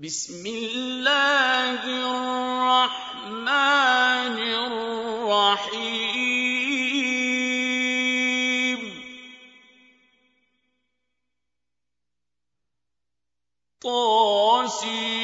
بسم الله الرحمن الرحيم. طاسم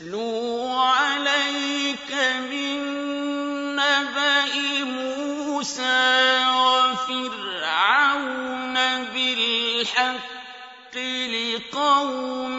نتلو عَلَيْكَ مِن نَّبَإِ مُوسَىٰ وَفِرْعَوْنَ بِالْحَقِّ لِقَوْمٍ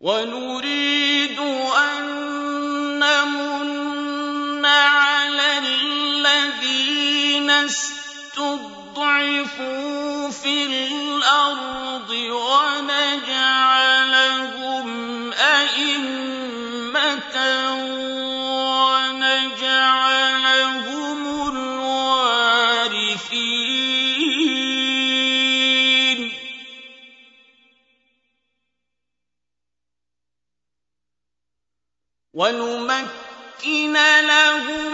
ونريد أن نمن على الذين استضعفوا في الأرض ونمكن له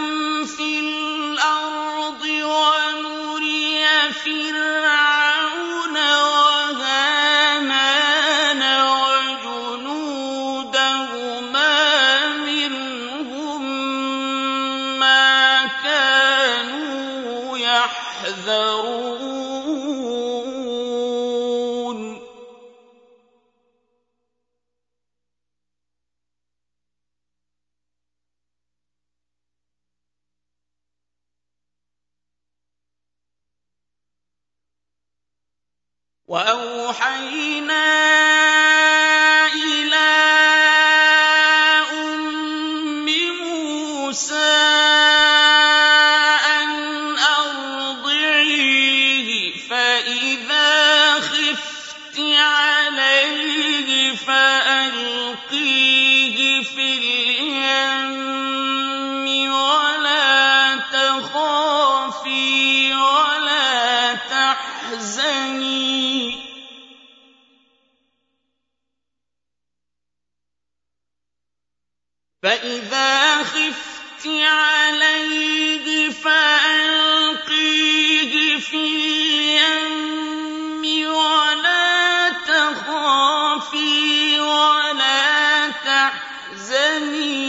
بني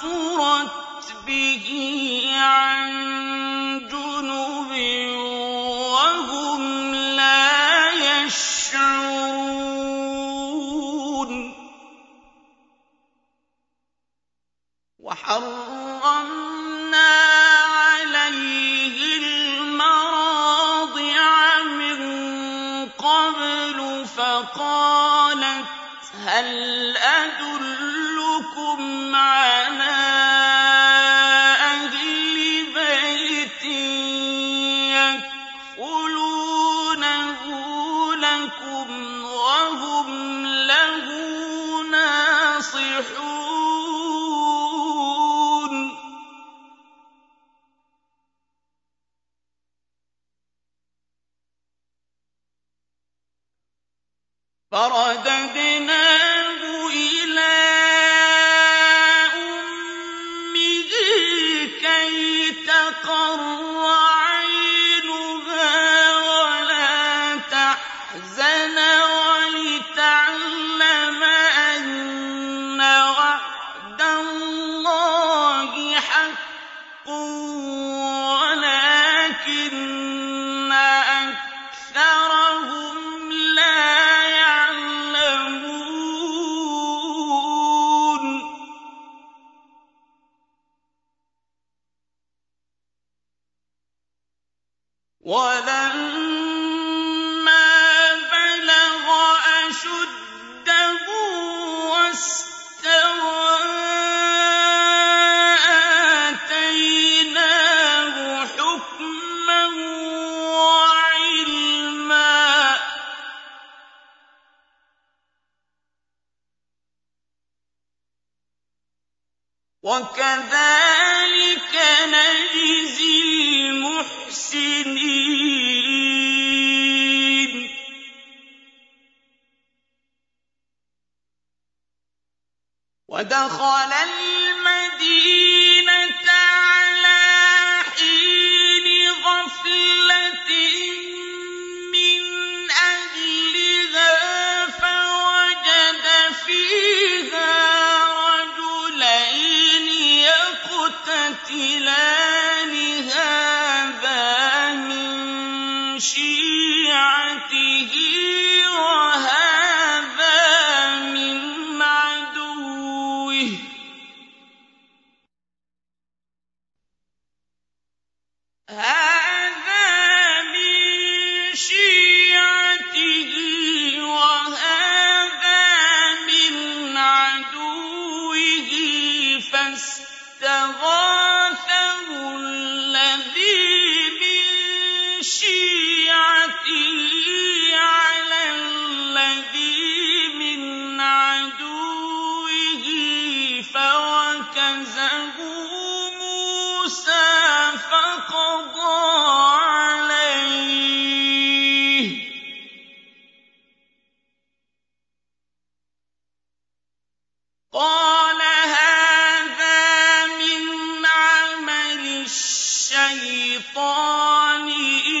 فبصرت ولما الشيطان إلا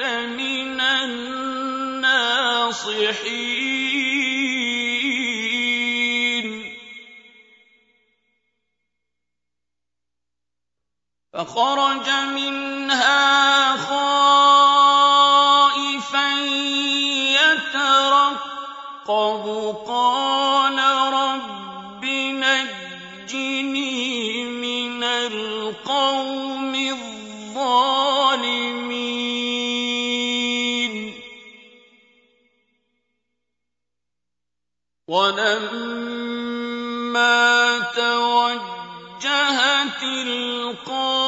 من الناصحين. فخرج منها خائفا يترقب. قال ولما توجه تلقاء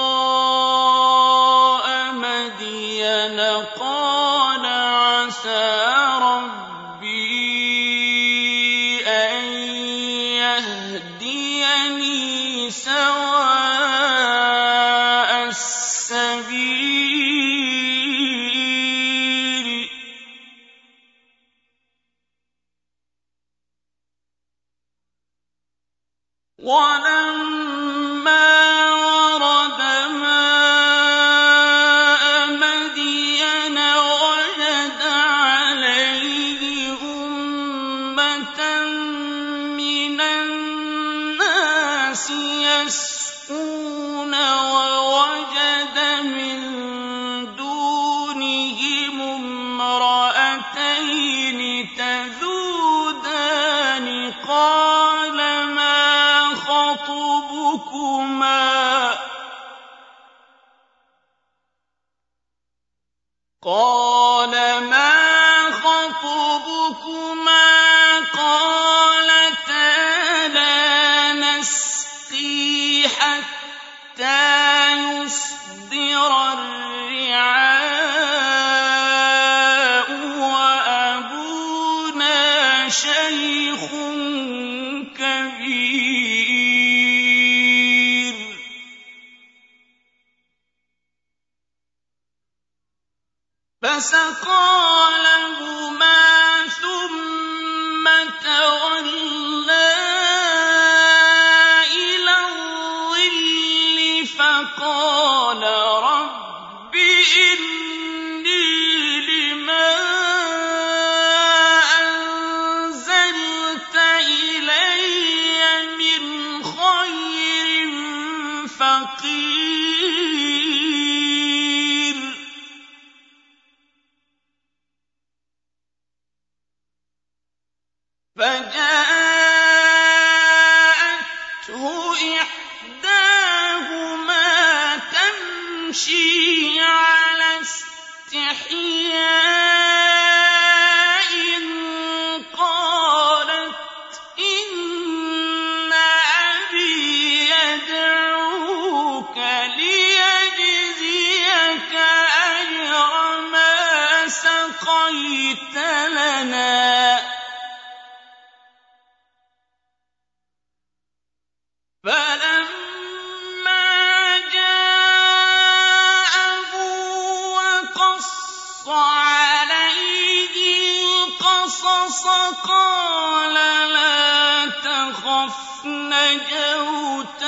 الْقَصَصَ قَالَ لَا تَخَفْ ۖ نَجَوْتَ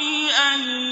فَلَا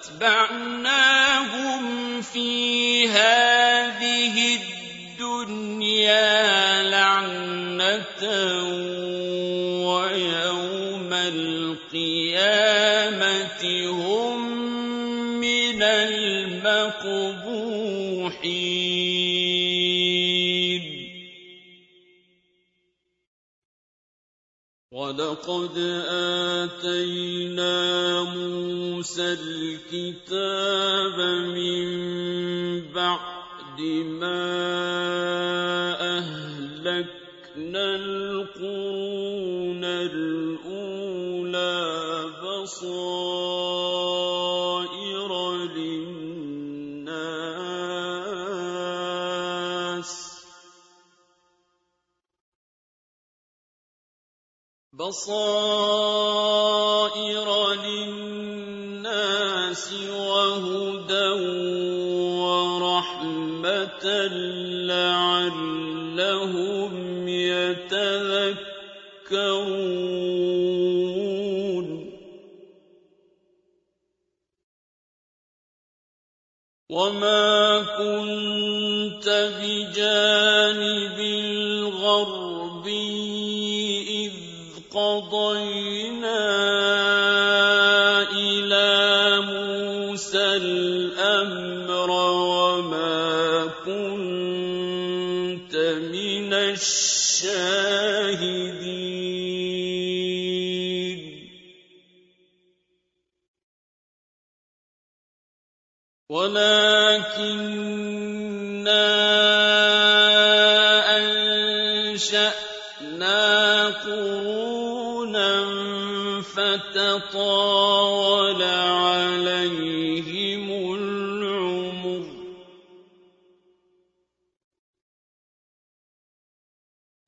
وَأَتْبَعْنَاهُمْ فِي هَٰذِهِ الدُّنْيَا لَعْنَةً وَيَوْمَ الْقِيَامَةِ هُم مِّنَ الْمَقْبُوحِينَ ولقد آتينا موسى الكتاب من بعد ما أهلكنا القرون الأولى بصائر وبصائر للناس وهدى ورحمة لعلهم يتذكرون وما كنت بجانب قضينا إلى موسى الأمر وما كنت من الشاهدين. ولكن فَتَطَاوَلَ عَلَيْهِمُ الْعُمُرُ ۚ.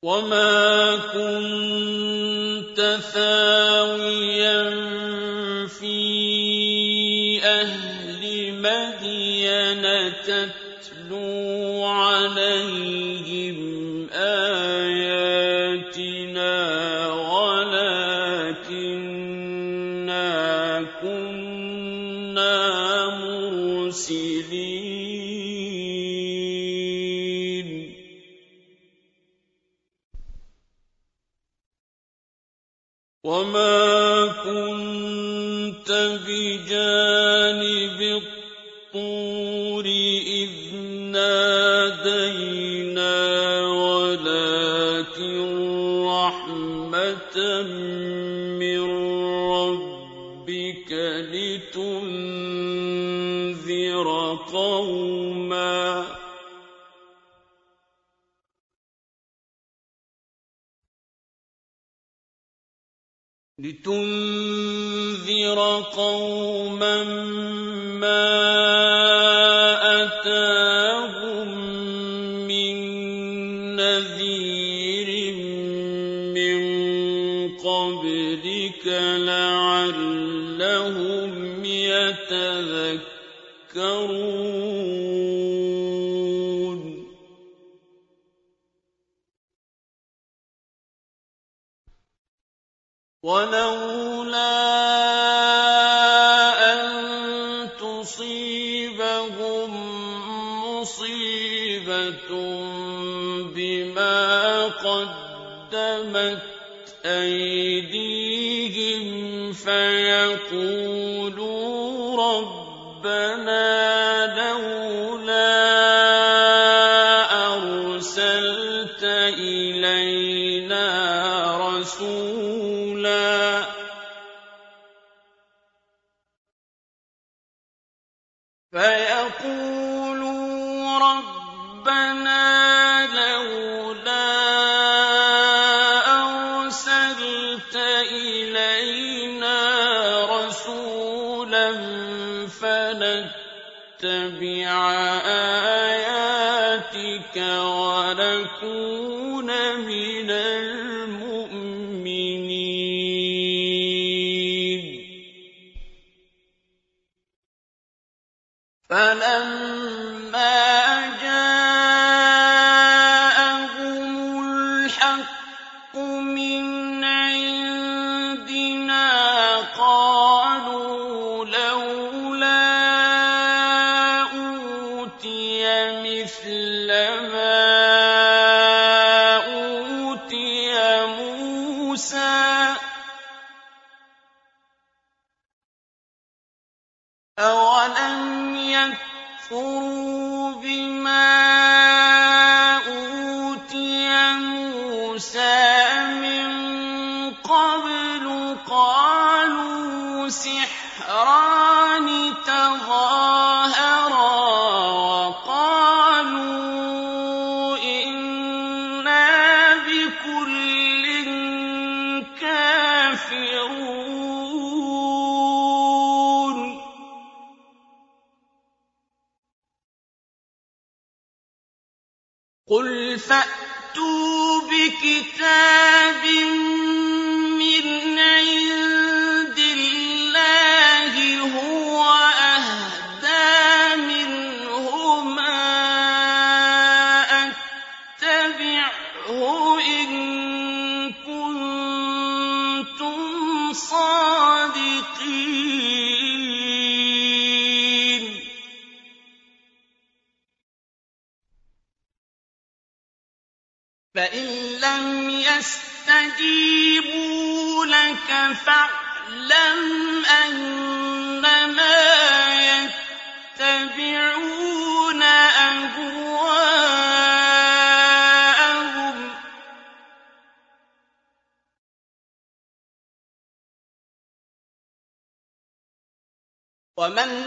وَمَا كُنتَ ثَاوِيًا فِي أَهْلِ مَدْيَنَ من ربك لتنذر قولوا ربنا ولكم وَمَنْ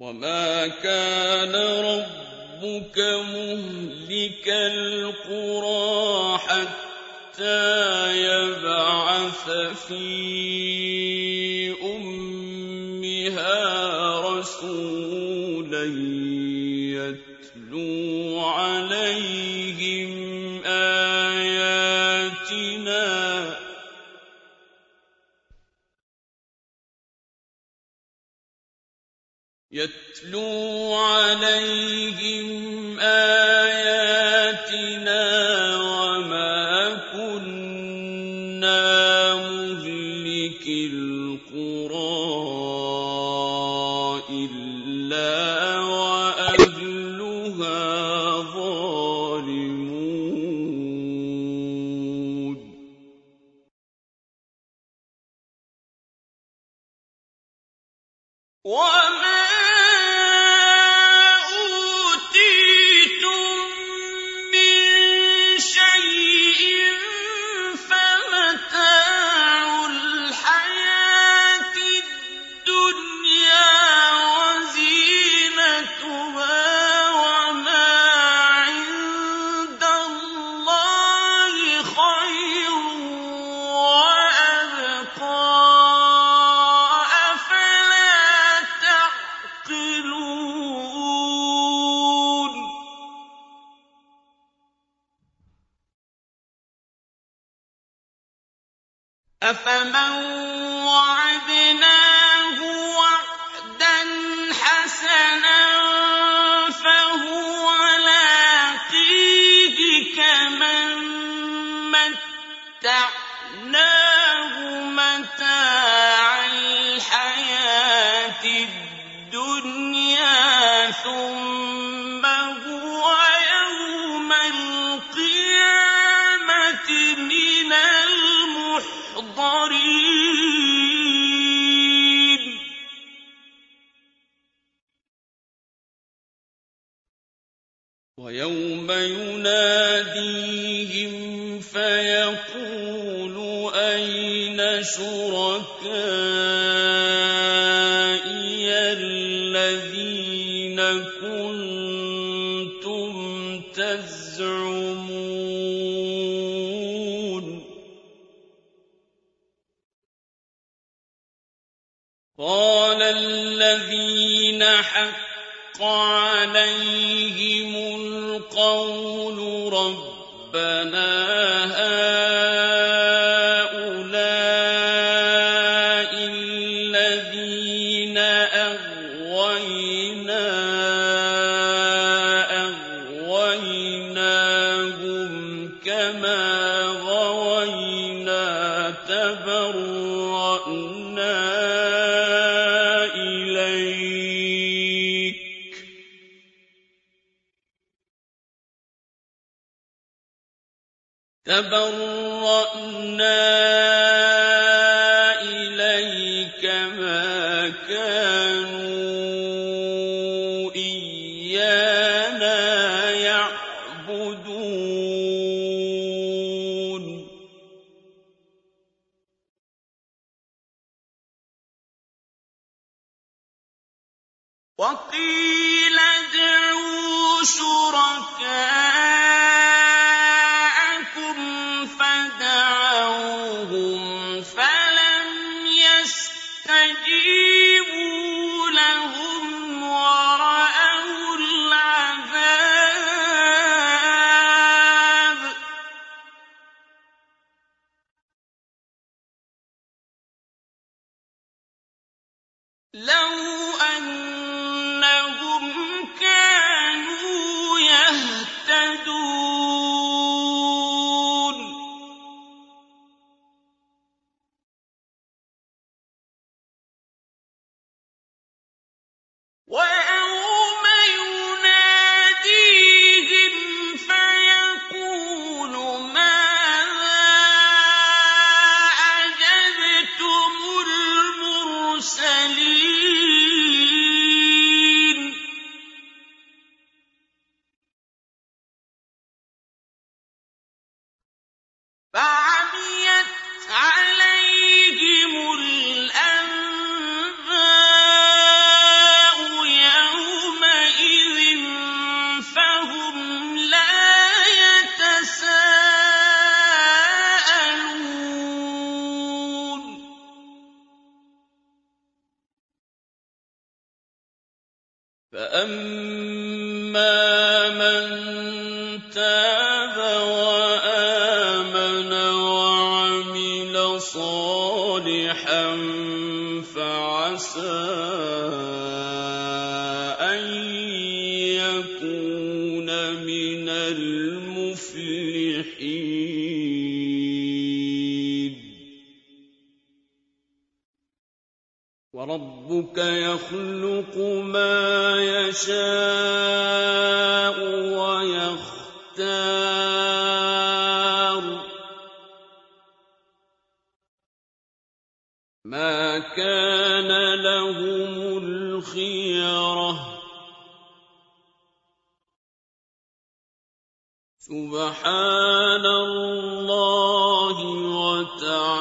وما كان ربك مهلك القرى حتى يبعث في امها رسولا يتلو عليه يتلو عليه الدين سُبْحَانَ اللَّهِ وَتَعَالَىٰ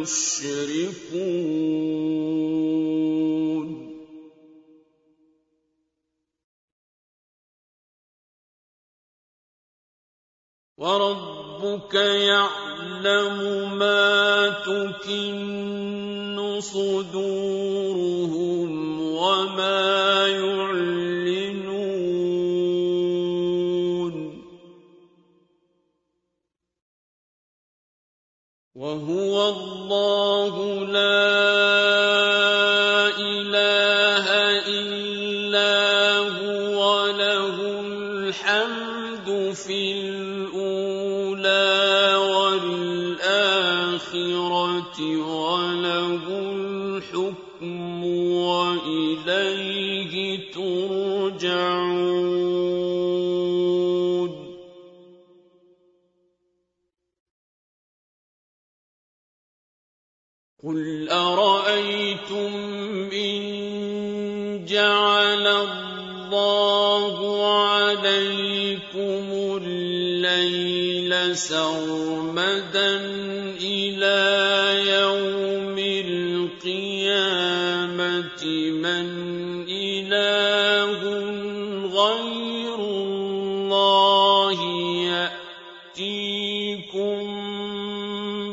يُشْرِكُونَ. وَرَبُّكَ يَعْلَمُ مَا تُكِنُّ صُدُورُهُمْ وَلَهُ الْحُكْمُ وَإِلَيْهِ تُرْجَعُونَ قُلْ أَرَأَيْتُمْ إِن جَعَلَ اللَّهُ عَلَيْكُمُ اللَّيْلَ سَرْمَدًا مَنْ إِلَٰهٌ غَيْرُ اللَّهِ يَأْتِيكُم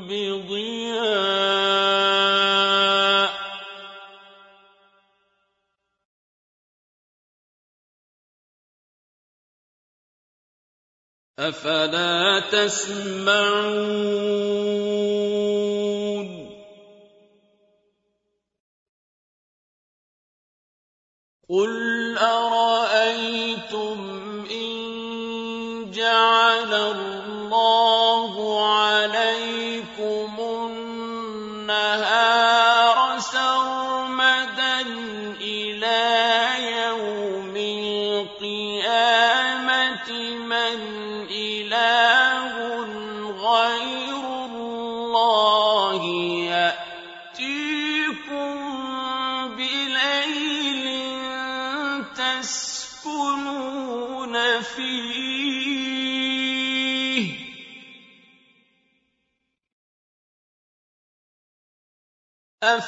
بِضِيَاءٍ ۖ أَفَلَا تَسْمَعُونَ قُلْ أَرَأَيْتُمْ إِن جَعَلَ اللَّهُ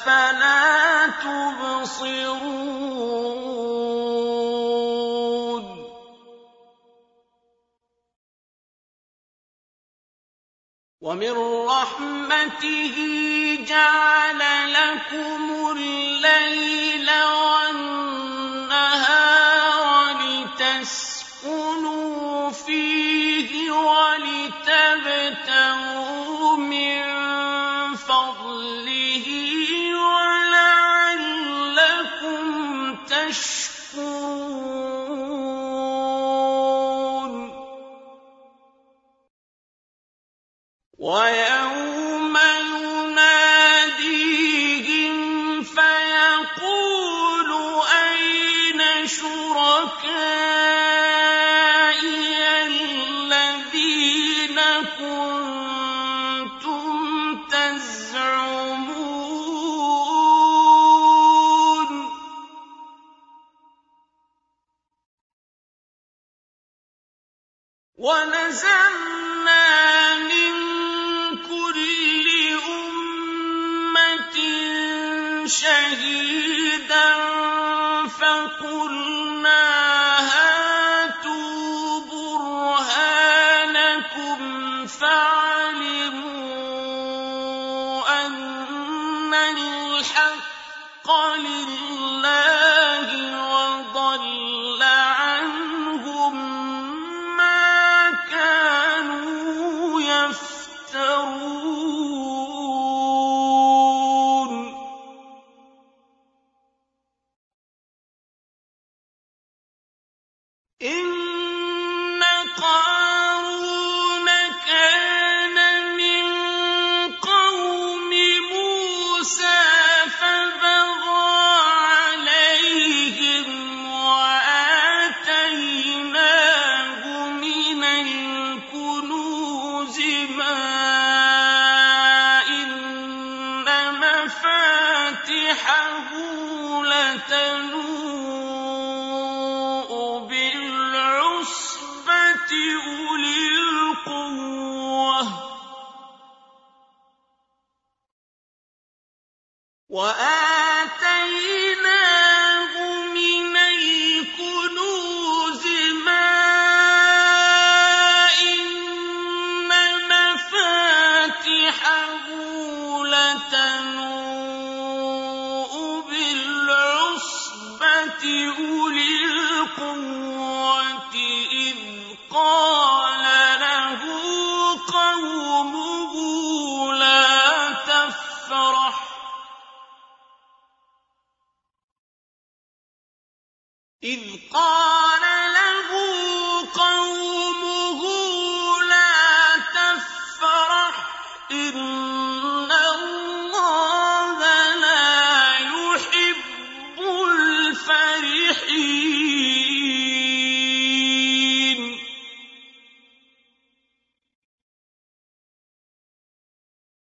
أَفَلَا تُبْصِرُونَ؟ وَمِن رَّحْمَتِهِ جَعَلَ لَكُمُ اللَّيْلَ وَالنَّهَارَ لِتَسْكُنُوا فِيهِ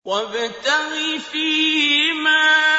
وابتغ فيما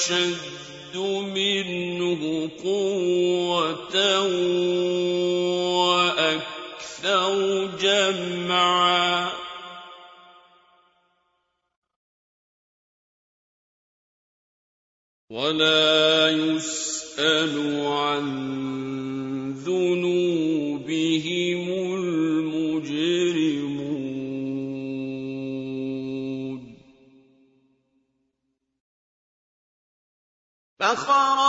أشد منه قوة وأكثر جمعا. ولا يسأل عن ذنوب أخرى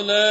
ولا